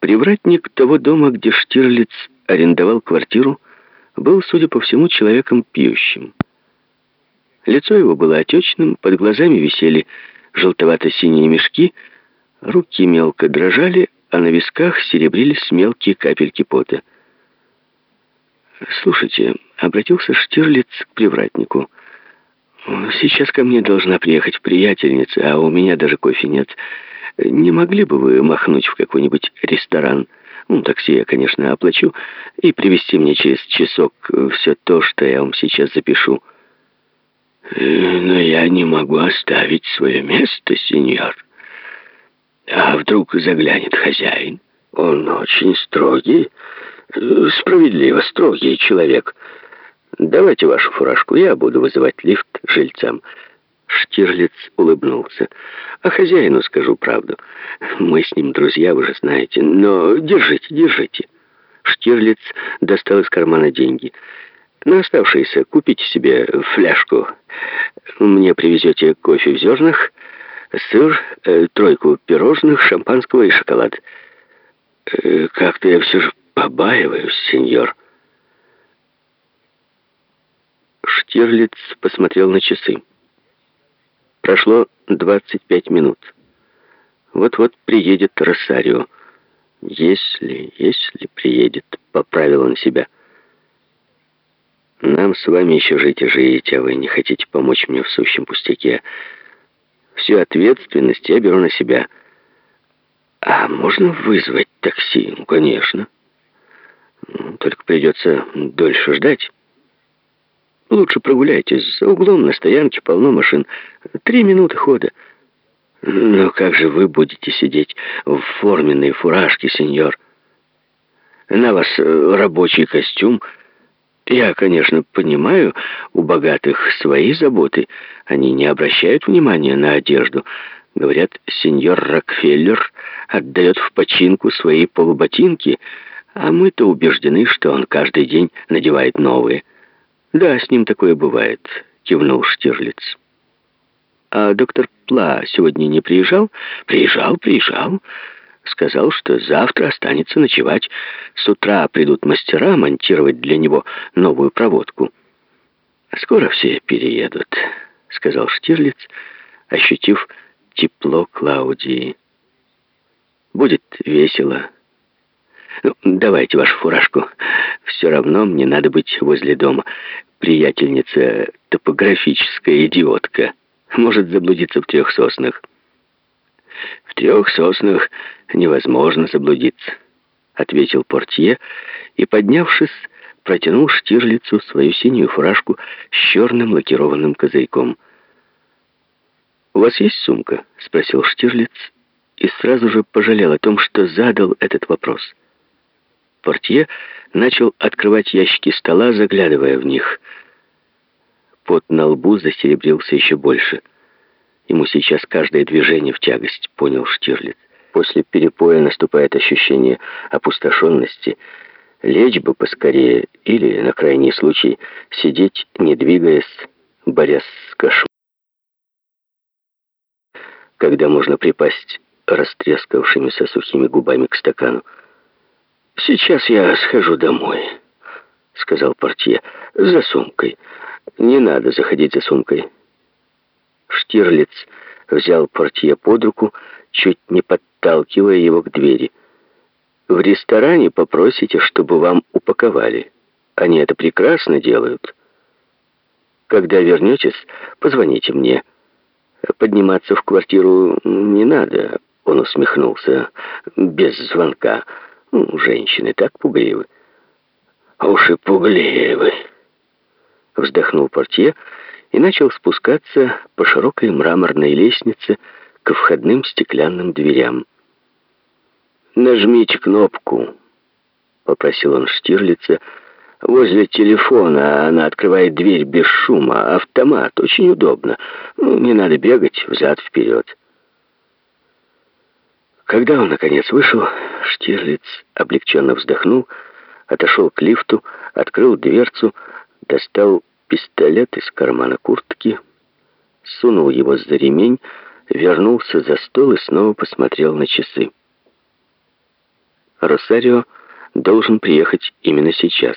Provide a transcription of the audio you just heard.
Привратник того дома, где Штирлиц арендовал квартиру, был, судя по всему, человеком пьющим. Лицо его было отечным, под глазами висели желтовато-синие мешки, руки мелко дрожали, а на висках серебрились мелкие капельки пота. «Слушайте», — обратился Штирлиц к привратнику, «сейчас ко мне должна приехать приятельница, а у меня даже кофе нет. Не могли бы вы махнуть в какой-нибудь ресторан? Ну, такси я, конечно, оплачу, и привезти мне через часок все то, что я вам сейчас запишу». «Но я не могу оставить свое место, сеньор. А вдруг заглянет хозяин? Он очень строгий, справедливо строгий человек. Давайте вашу фуражку, я буду вызывать лифт жильцам». Штирлиц улыбнулся. «А хозяину скажу правду. Мы с ним друзья, вы же знаете. Но держите, держите». Штирлиц достал из кармана деньги. На оставшиеся купите себе фляжку. Мне привезете кофе в зернах, сыр, э, тройку пирожных, шампанского и шоколад. Э, Как-то я все же побаиваюсь, сеньор. Штирлиц посмотрел на часы. Прошло 25 минут. Вот-вот приедет Росарио. Если, если приедет, поправил он себя. Нам с вами еще жить и жить, а вы не хотите помочь мне в сущем пустяке. Всю ответственность я беру на себя. А можно вызвать такси? Ну, конечно. Только придется дольше ждать. Лучше прогуляйтесь. За углом на стоянке полно машин. Три минуты хода. Но как же вы будете сидеть в форменной фуражке, сеньор? На вас рабочий костюм — я, конечно, понимаю, у богатых свои заботы. Они не обращают внимания на одежду. Говорят, сеньор Рокфеллер отдает в починку свои полуботинки, а мы-то убеждены, что он каждый день надевает новые. Да, с ним такое бывает, кивнул Штирлиц. А доктор Пла сегодня не приезжал? Приезжал, приезжал. Сказал, что завтра останется ночевать. С утра придут мастера монтировать для него новую проводку. «Скоро все переедут», — сказал Штирлиц, ощутив тепло Клаудии. «Будет весело. Ну, давайте вашу фуражку. Все равно мне надо быть возле дома. Приятельница топографическая идиотка. Может заблудиться в трех соснах». «В трех соснах невозможно заблудиться», — ответил портье и, поднявшись, протянул Штирлицу свою синюю фуражку с черным лакированным козырьком. «У вас есть сумка?» — спросил Штирлиц и сразу же пожалел о том, что задал этот вопрос. Портье начал открывать ящики стола, заглядывая в них. Пот на лбу засеребрился еще больше — Ему сейчас каждое движение в тягость, понял Штирлиц. После перепоя наступает ощущение опустошенности. Лечь бы поскорее или, на крайний случай, сидеть, не двигаясь, борясь с кошмаром. Когда можно припасть растрескавшимися сухими губами к стакану. «Сейчас я схожу домой», — сказал портье, — «за сумкой. Не надо заходить за сумкой. Штирлиц взял портье под руку, чуть не подталкивая его к двери. «В ресторане попросите, чтобы вам упаковали. Они это прекрасно делают. Когда вернетесь, позвоните мне. Подниматься в квартиру не надо», — он усмехнулся, — «без звонка. Ну, женщины так пугливы». «Уж и пугливы», — вздохнул портье, — и начал спускаться по широкой мраморной лестнице к входным стеклянным дверям. «Нажмите кнопку», — попросил он Штирлица, — «возле телефона она открывает дверь без шума, автомат, очень удобно, ну, не надо бегать взад-вперед». Когда он, наконец, вышел, Штирлиц облегченно вздохнул, отошел к лифту, открыл дверцу, достал пистолет из кармана куртки, сунул его за ремень, вернулся за стол и снова посмотрел на часы. Росарио должен приехать именно сейчас.